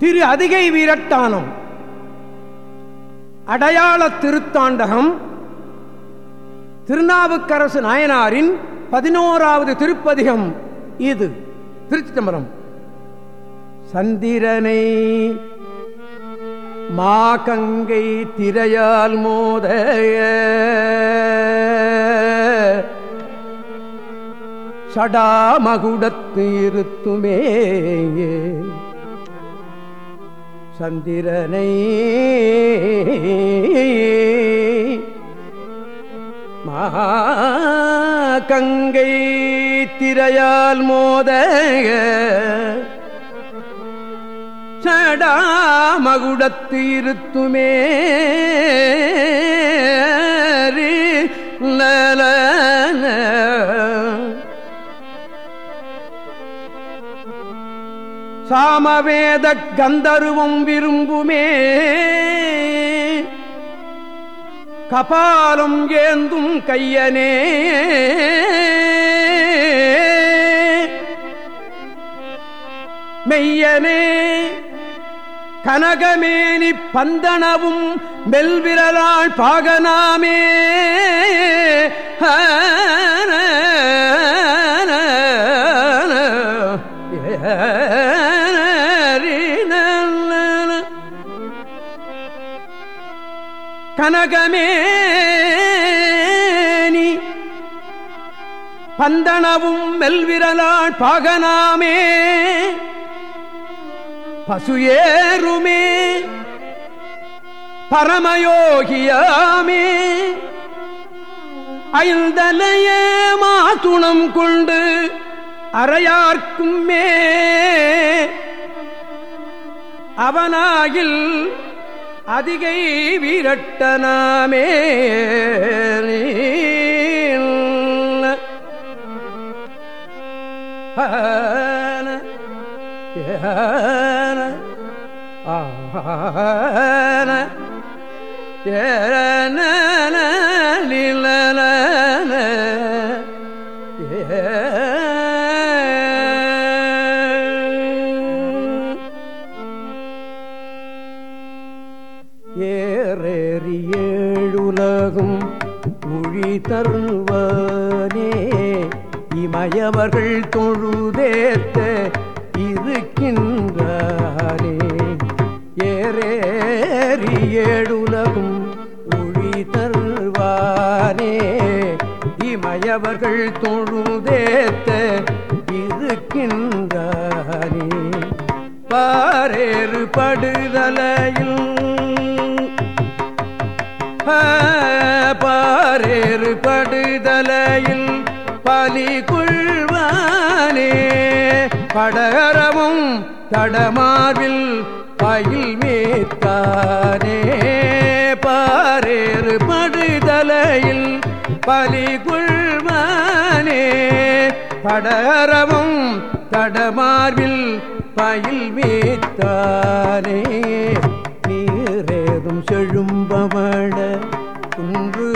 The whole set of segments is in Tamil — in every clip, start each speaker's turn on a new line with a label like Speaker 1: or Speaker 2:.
Speaker 1: திரு அதிகை வீரட்டானம். அடையாள திருத்தாண்டகம் திருநாவுக்கரசு நாயனாரின் பதினோராவது திருப்பதிகம் இது. திருச்சி தம்பரம் சந்திரனை மாகங்கை திரையால் மோத சடாமகுடத்து இருத்துமே. சந்திரனை கங்கை திரையால் மோத சடாமகுடத்து இருத்துமே நல சாமவேத கந்தருவம் விரும்புமே. கபாலம் ஏந்தும் கையனே. மெய்யனே கனகமேனி பந்தனவும் மெல்விரலாள் பாகனாமே. கனகமேனி. பந்தனவும் மெல்விரலாள் பாகனாமே. பசுயேருமே பரமயோகியாமே. ஐந்தலைய மாதுணம் கொண்டு அறையார்க்கும் மே. அவனாகில் அதிகை வீரட்டனாமே ஆன ஏன தருவனே. இமயவர்கள் தொழுதேத்த இருக்கின்றானே. ஏறேறி ஏழுலகும் மொழி தருவானே. இமயவர்கள் தொழுதேத்த இருக்கின்றானே. பாரேறு படுதலையும் பாரேறு படுதலையில் பலி கொள்வானே. படகரமும் தடமார்பில் பயில் மேத்தானே பாரேறு படுதலையில் பலி கொள்வானே. படகரமும் தடமார்பில் பயில் மேத்தானே நீரேதும் செழும்பவள குன்று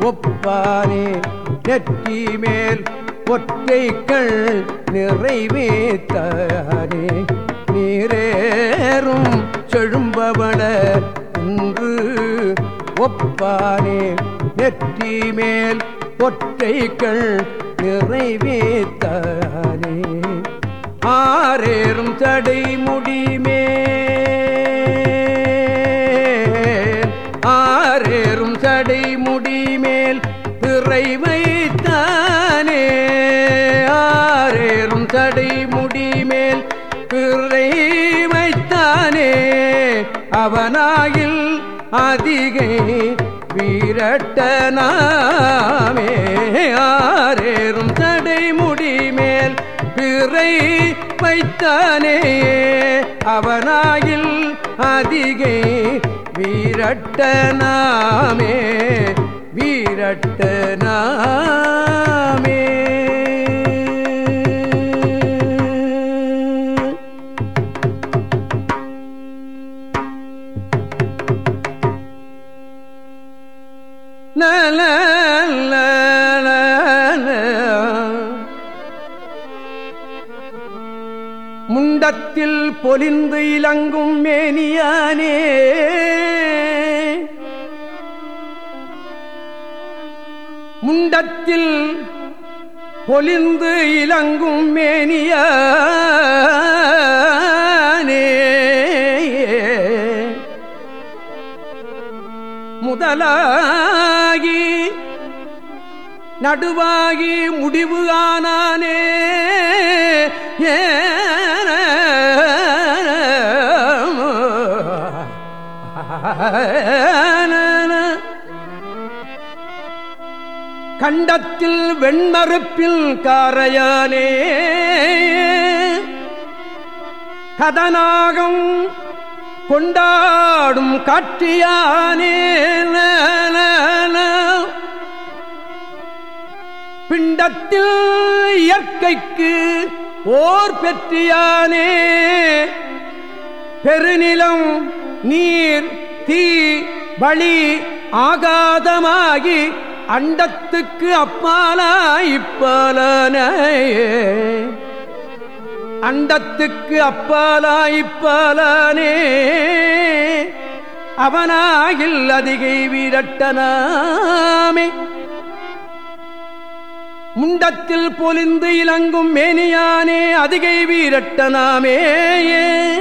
Speaker 1: ஒப்பானே நெற்றி மேல் ஒற்றைகள் நிறைவேத்தானே. நீரேறும் செழும்பவள குன்று ஒப்பானே நெற்றி மேல் ஒற்றைகள் நிறைவேத்தானே. ஆரேறும் தடை முடிமே ஆரேறும் தடை பிறை வைத்தானே? ஆரேறும் தடை முடிமேல் பிறை வைத்தானே? அவனாயில் அதிகை வீரட்டனாமே ஆரேறும் தடை முடிமேல் பிறை வைத்தானே? அவனாயில் அதிகை வீரட்டனாமே வீரட்டனாமே நல முண்டத்தில் பொலிந்து இலங்கும் மேனியானே. முண்டத்தில் பொலிந்து இலங்கும் மேனியானே. முதலாகி நடுவாகி முடிவு ஆனானே. கண்டத்தில் வெண்மறுப்பில் காரையானே. கதநாகம் கொண்டாடும் காட்சியானே பிண்டத்தில் இயற்கைக்கு ஓர் பெற்றியானே. பெருநிலம் நீர் தீ வழி ஆகாதமாகி அண்டத்துக்கு அப்பாலாய்ப்பாலே அண்டத்துக்கு அப்பாலாய்ப்பாலானே அவனாகில் அதிகை வீரட்டனாமே. முண்டத்தில் பொலிந்து இலங்கும் மேனியானே அதிகை வீரட்டனாமேயே.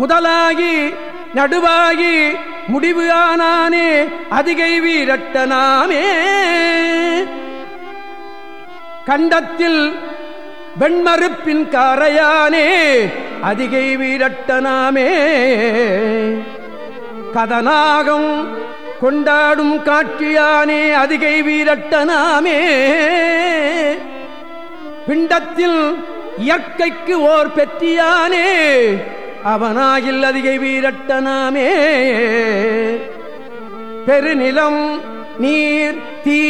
Speaker 1: முதலாகி நடுவாகி முடிவு ஆனானே அதிகை வீரட்டனாமே. கண்டத்தில் வெண்மறுப்பின் காரையானே அதிகை வீரட்டனாமே. கதனாகம் கொண்டாடும் காட்சியானே அதிகை வீரட்டனாமே. பிண்டத்தில் இயற்கைக்கு ஓர் பெற்றியானே அவனாகில் அதிகை வீரட்டனாமே பெருநிலம் நீர் தீ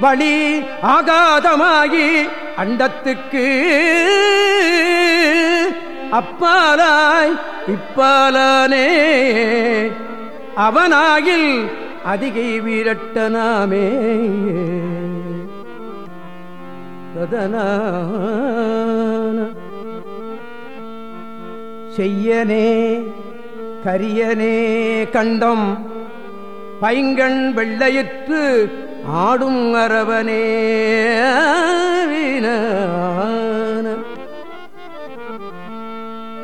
Speaker 1: வழி ஆகாதமாகி அண்டத்துக்கு அப்பாலாய் இப்பாலானே. அவனாகில் அதிகை வீரட்டனாமே ததன செய்யனே கரியனே கண்டம் பைங்கண் வெள்ளையிற்று ஆடும் அரவனே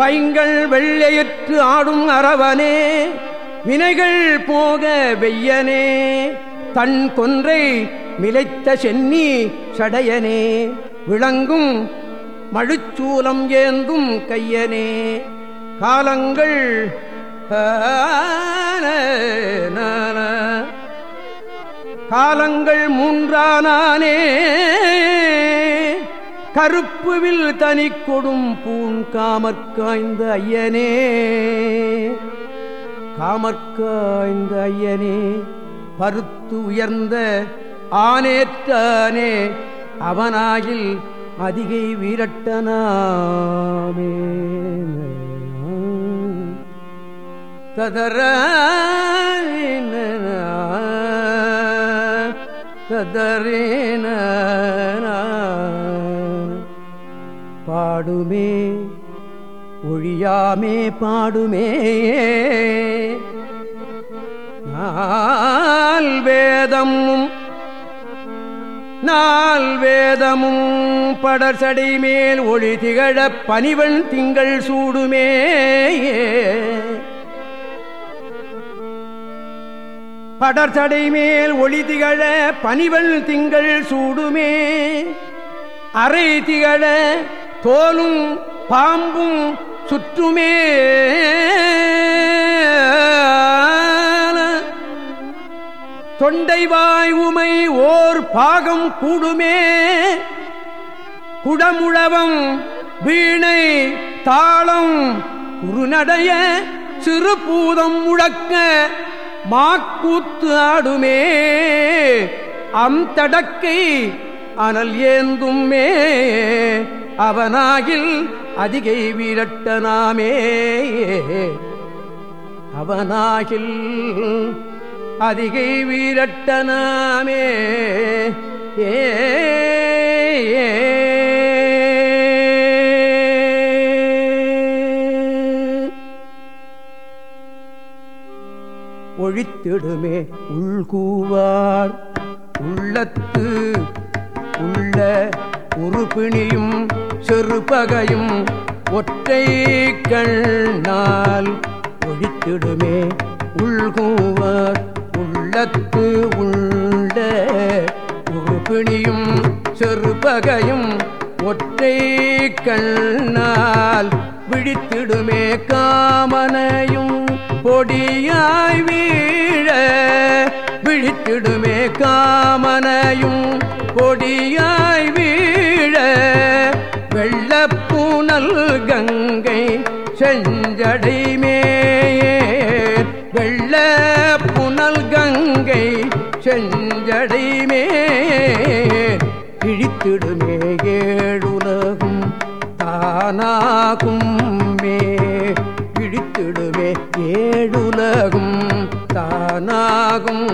Speaker 1: பைங்கள் வெள்ளையிற்று ஆடும் அரவனே வினைகள் போக வெய்யனே தன் கொன்றை மிளைத்த சென்னி சடையனே விளங்கும் மழுச்சூலம் ஏந்தும் கையனே. காலங்கள். காலங்கள் மூன்றானானே கருப்புவில் தனி கொடும் பூங்காமற்காய்ந்த ஐயனே. காமற்காய்ந்த ஐயனே பருத்து உயர்ந்த ஆனேற்றானே அவனாகில் அதிகை வீரட்டனாமே. ததர ததறின பாடுமே ஒழியாமே பாடுமே. நால் வேதமும் நால் வேதமும் படர்சடை மேல் ஒளி திகழ பனிவன் திங்கள் சூடுமே. படர்சடை மேல் ஒளி திகழ பனிவன் திங்கள் சூடுமே. அரை திகழ தோலும் பாம்பும் சுற்றுமே. தொண்டைவாய் உமை ஓர் பாகம் கூடுமே. குடமுழவம் வீணை தாளம் குறுநடைய சிறு பூதம் முழக்க மாக்கூத்து ஆடுமே. அம்தடக்கை அனல் ஏந்தும் மே அவனாகில் அதிகை வீரட்டனாமே அவனாகில் அதிகை வீரட்டனாமே ஏ. ஒழித்திடுமே உள்கூவார். உள்ளத்து உள்ள உறுப்பிணியும் செருப்பகையும் ஒற்றை கண்ணால் ஒழித்திடுமே உள்கூவார். உள்ளத்து உள்ள உறுப்பிணியும் செருப்பகையும் ஒற்றை கண்ணால் விழித்திடுமே காமனையும். பொடியாய் வீழ விழித்திடுமே காமனையும். பொடியாய் வீழ வெள்ளப்பூனல் கங்கை செஞ்சடைமே வெள்ள புனல் கங்கை செஞ்சடைமே கிழித்திடுமே ஏழுலகும் தானாகும் மே. திடுமே ஏழுலகும் தானாகும்.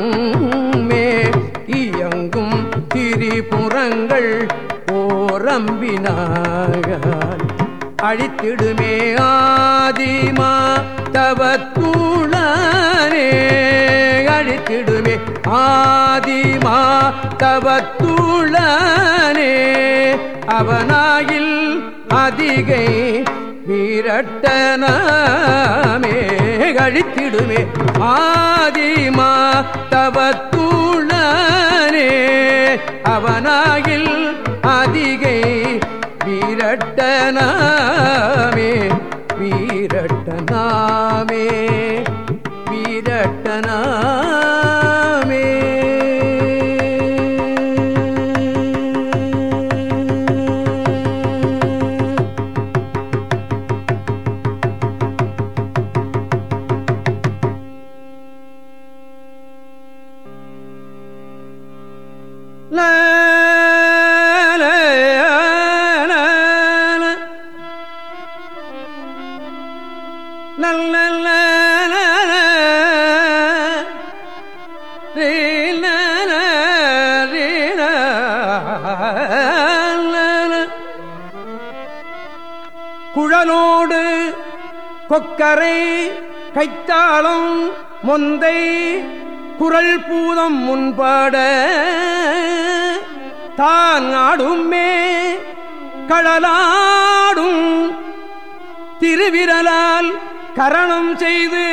Speaker 1: மே இயங்கும் திரிபுறங்கள் ஓரம்பினாயால் அழித்திடுமே ஆதிமா தவத்தூளனே. அழித்திடுமே ஆதிமா தவத்தூளனே. அவனாயில் அதிகை வீரட்டனமே கழித்திடுமே. ஆதிமா தவத்தூளனே அவனாகில் அதிகை வீரட்டனாமே. வீரட்டனாமே வீரட்டனாமே மொந்தை குரல் பூதம் முன்பாட தான் ஆடுமே களலாடும் திருவிரலால் கரணம் செய்து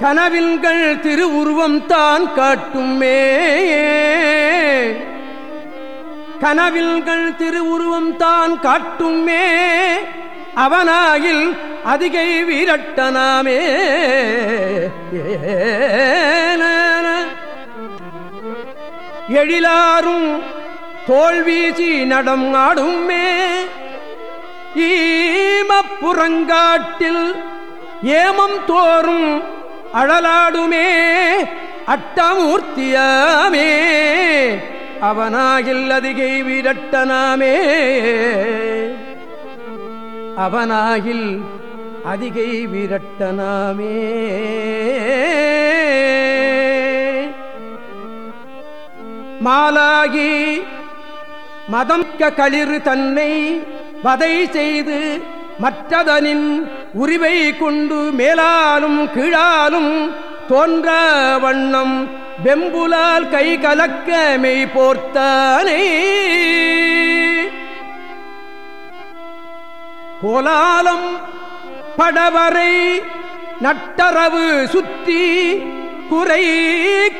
Speaker 1: கனவில்கள் திருவுருவம் தான் காட்டுமே கனவில்கள் திருவுருவம் தான் காட்டுமே அவனாயில் அதிகை வீரட்டனாமே எழிலாரும் தோல்வீசி நடம் ஆடுமே. ஈமப்புறங்காட்டில் ஏமம் தோறும் அழலாடுமே. அட்டமூர்த்தியாமே. அவனாகில் அதிகை விரட்டனாமே அவனாகில் அதிகை விரட்டனாமே மாலாகி மதம்க களிறு தன்னை வதை செய்து மற்றதனின் உரிவை கொண்டு மேலாலும் கீழாலும் தோன்ற வண்ணம் வெம்புலால் கை கலக்க மெய் போர்த்தானே. கோலாலம் படவரை நட்டரவு சுத்தி குறை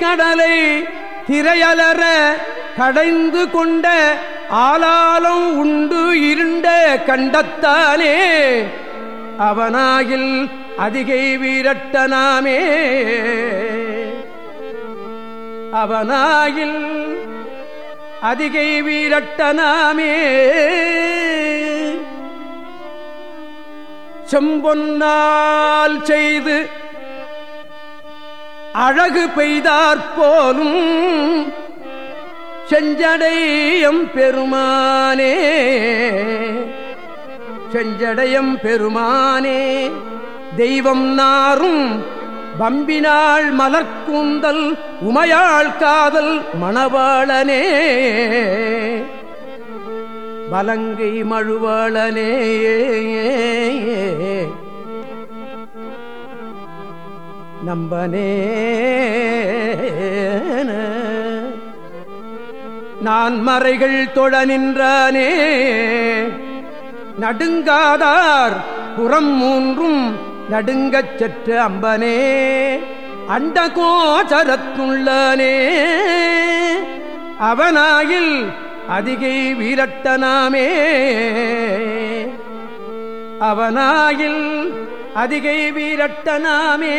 Speaker 1: கடலை திரையலற கடைந்து கொண்ட ஆலாலம் உண்டு இருண்ட கண்டத்தாலே அவனாகில் அதிகை வீரட்டனாமே அவனாயில் அதிகை வீரட்டனாமே செம்பொன்னால் செய்து அழகு பெய்தாற்போலும் செஞ்சடையம் பெருமானே. செஞ்சடையம் பெருமானே தெய்வம் நாரும் பம்பினாள் மலர்கூந்தல் உமையாள் காதல் மணவாளனே. வலங்கை மழுவாளனே நம்பனே நான் மறைகள் தொழ நின்றானே நடுங்காதார் புறம் மூன்றும் நடுங்கச் செற்ற அம்பனே அண்ட கோச்சரத்துள்ளனே அவனாயில் அதிகை வீரட்டனாமே அவனாயில் அதிகை வீரட்டனாமே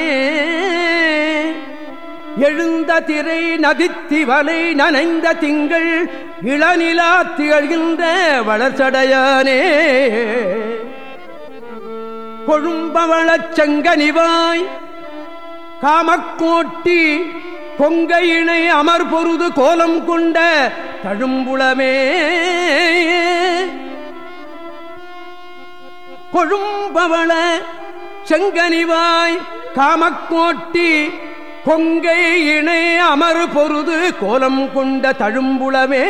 Speaker 1: எழுந்த திரை நதித்திவலை நனைந்த திங்கள் இளநிலா திகழ்கின்ற வளர்ச்சடையானே கொழும்பவளச் செங்கனிவாய் காமக்கோட்டி கொங்கையினை அமர் பொருது கோலம் கொண்ட தழும்புளமே. கொழும்பவள செங்கனிவாய் காமக்கோட்டி கொங்கை இணை அமர் பொருது கோலம் கொண்ட தழும்புளமே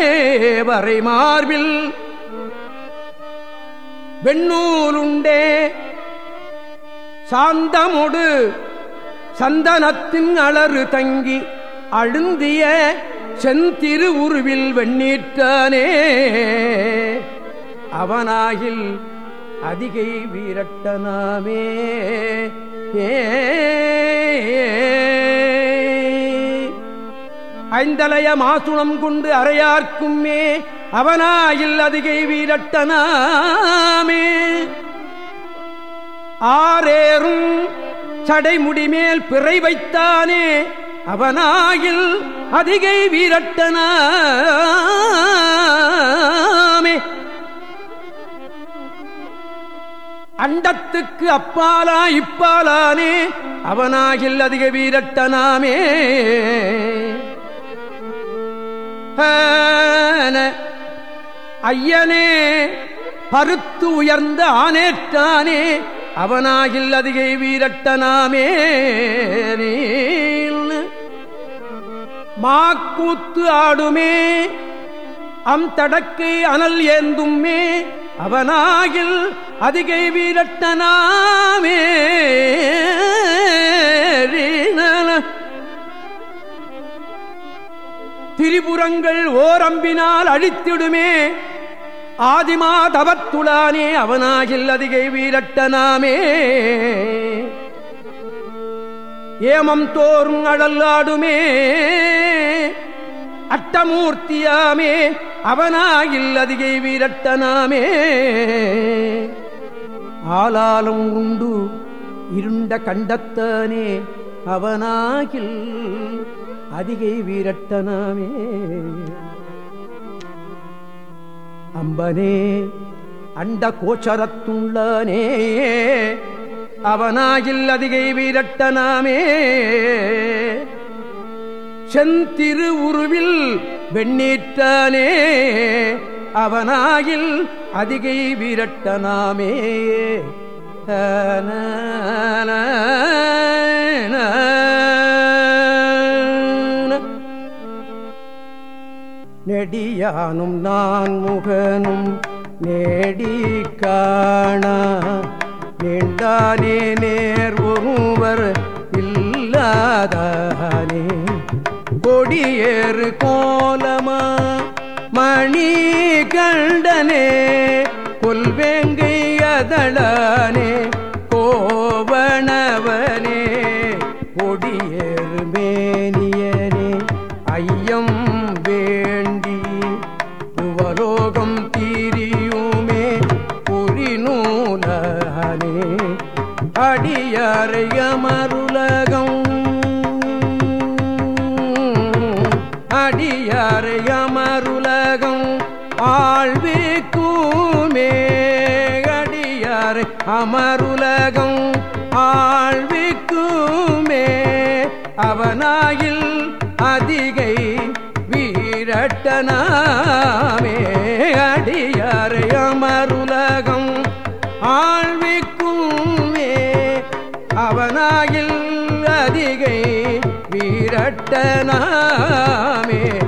Speaker 1: வரை மார்பில். வெண்ணூருண்டே சாந்தமுடு சந்தனத்தின் அலறு தங்கி அழுந்திய செந்திரு உருவில் வெண்ணீட்டானே அவனாகில் அதிகை வீரட்டனாமே. ஐந்தலைய மாசுணம் கொண்டு அறையார்க்குமே அவனாயில் அதிகை வீரட்டனாமே. ஆரேறும் சடைமுடிமேல் பிறை வைத்தானே. அவனாயில் அதிகை வீரட்டனாமே. அண்டத்துக்கு அப்பாலா இப்பாலானே அவனாகில் அதிக வீரட்டனாமே. ஐயனே பருத்து உயர்ந்த ஆனேற்றானே அவனாகில் அதிகை வீரட்டனாமே நீ. மாக்கூத்து ஆடுமே அம் தடக்கு அனல் ஏந்துமே அவனாகில் அதிகை வீரட்டனாமே. திரிபுரங்கள் ஓரம்பினால் அழித்திடுமே ஆதிமா தவத்துளானே அவனாகில் அதிகை வீரட்டனாமே. ஏமம் தோறும் அழல்லாடுமே அட்டமூர்த்தியாமே அவனாகில் அதிகை வீரட்டனாமே. ஆளாலும் உண்டு இருண்ட கண்டத்தானே அவனாகில் அதிகை வீரட்டனாமே. அம்பனே அண்ட கோச்சரத்துள்ளானே அவனாகில் அதிகை வீரட்டனாமே. செந்திரு உருவில் வெண்ணீற்றானே அவனாயில் அதிகை வீரட்டனாமே. நெடியானும் நான் முகனும் நேடி காண நீண்டானே நேர் ஒருவர் இல்லாதானே. கொடியேறு கோலமா? மணி கண்டனே கொல்வேங்கை அதழானே. அமருலகம் ஆழ்விக்குமே. அவனாயில் அதிகை வீரட்டனாமே. அடியாரை அமருலகம் ஆழ்விக்குமே. அவனாயில் அதிகை வீரட்டனாமே.